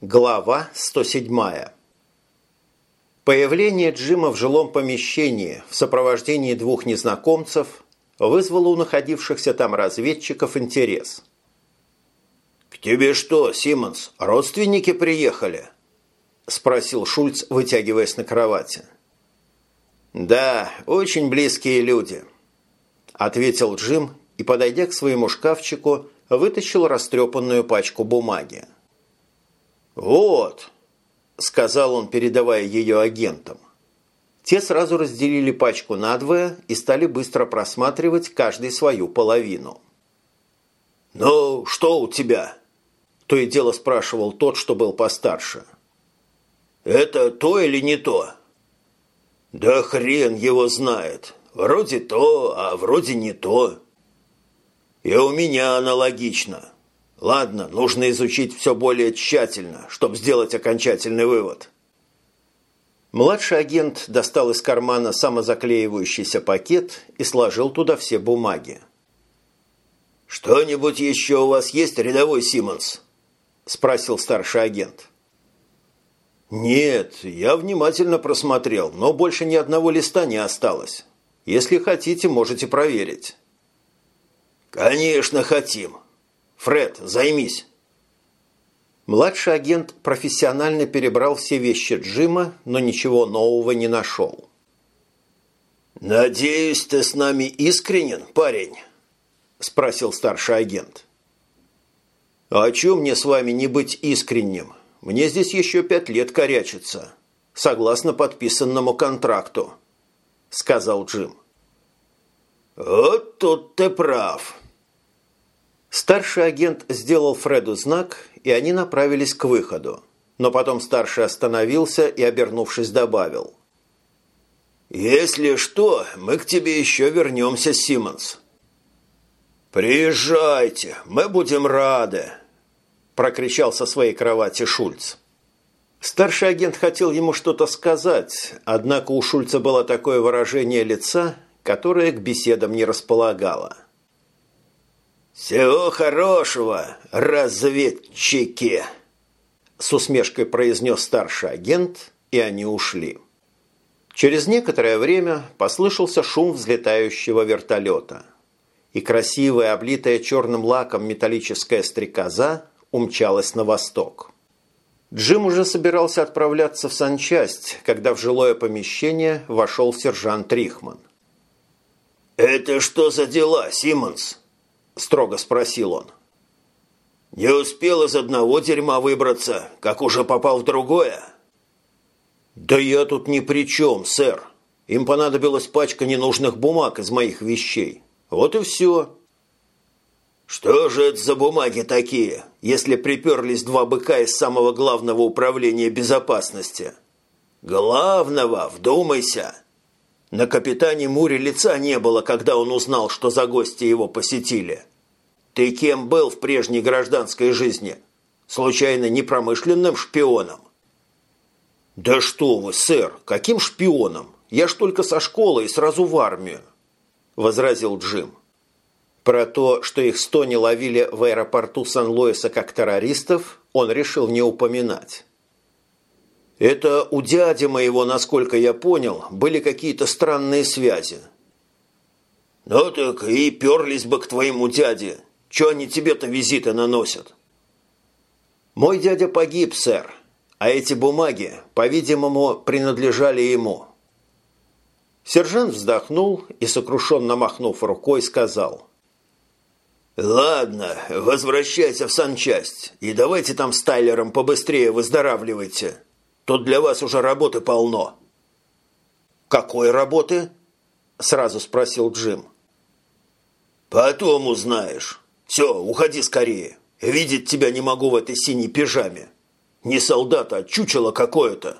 Глава 107. Появление Джима в жилом помещении в сопровождении двух незнакомцев вызвало у находившихся там разведчиков интерес. «К тебе что, Симмонс, родственники приехали?» – спросил Шульц, вытягиваясь на кровати. «Да, очень близкие люди», – ответил Джим и, подойдя к своему шкафчику, вытащил растрепанную пачку бумаги. «Вот», – сказал он, передавая ее агентам. Те сразу разделили пачку надвое и стали быстро просматривать каждый свою половину. «Ну, что у тебя?» – то и дело спрашивал тот, что был постарше. «Это то или не то?» «Да хрен его знает. Вроде то, а вроде не то». «И у меня аналогично. Ладно, нужно изучить все более тщательно, чтобы сделать окончательный вывод. Младший агент достал из кармана самозаклеивающийся пакет и сложил туда все бумаги. «Что-нибудь еще у вас есть, рядовой Симмонс?» – спросил старший агент. «Нет, я внимательно просмотрел, но больше ни одного листа не осталось. Если хотите, можете проверить». «Конечно хотим. Фред, займись». Младший агент профессионально перебрал все вещи Джима, но ничего нового не нашел. «Надеюсь, ты с нами искренен, парень?» – спросил старший агент. «А «О чем мне с вами не быть искренним? Мне здесь еще пять лет корячиться, согласно подписанному контракту», – сказал Джим. «Вот тут ты прав», Старший агент сделал Фреду знак, и они направились к выходу. Но потом старший остановился и, обернувшись, добавил. «Если что, мы к тебе еще вернемся, Симмонс». «Приезжайте, мы будем рады», – прокричал со своей кровати Шульц. Старший агент хотел ему что-то сказать, однако у Шульца было такое выражение лица, которое к беседам не располагало – «Всего хорошего, разведчики!» С усмешкой произнес старший агент, и они ушли. Через некоторое время послышался шум взлетающего вертолета. И красивая, облитая черным лаком металлическая стрекоза умчалась на восток. Джим уже собирался отправляться в санчасть, когда в жилое помещение вошел сержант Рихман. «Это что за дела, Симмонс?» Строго спросил он. «Не успел из одного дерьма выбраться, как уже попал в другое?» «Да я тут ни при чем, сэр. Им понадобилась пачка ненужных бумаг из моих вещей. Вот и все». «Что же это за бумаги такие, если приперлись два быка из самого главного управления безопасности?» «Главного, вдумайся!» На капитане Муре лица не было, когда он узнал, что за гости его посетили. Ты кем был в прежней гражданской жизни? Случайно непромышленным шпионом? Да что вы, сэр, каким шпионом? Я ж только со школы и сразу в армию, возразил Джим. Про то, что их сто не ловили в аэропорту Сан-Луиса как террористов, он решил не упоминать. Это у дяди моего, насколько я понял, были какие-то странные связи. Ну так и перлись бы к твоему дяде. Че они тебе-то визиты наносят? Мой дядя погиб, сэр, а эти бумаги, по-видимому, принадлежали ему. Сержант вздохнул и, сокрушенно махнув рукой, сказал. «Ладно, возвращайся в санчасть, и давайте там с Тайлером побыстрее выздоравливайте». Тут для вас уже работы полно». «Какой работы?» – сразу спросил Джим. «Потом узнаешь. Все, уходи скорее. Видеть тебя не могу в этой синей пижаме. Не солдат, а чучело какое-то».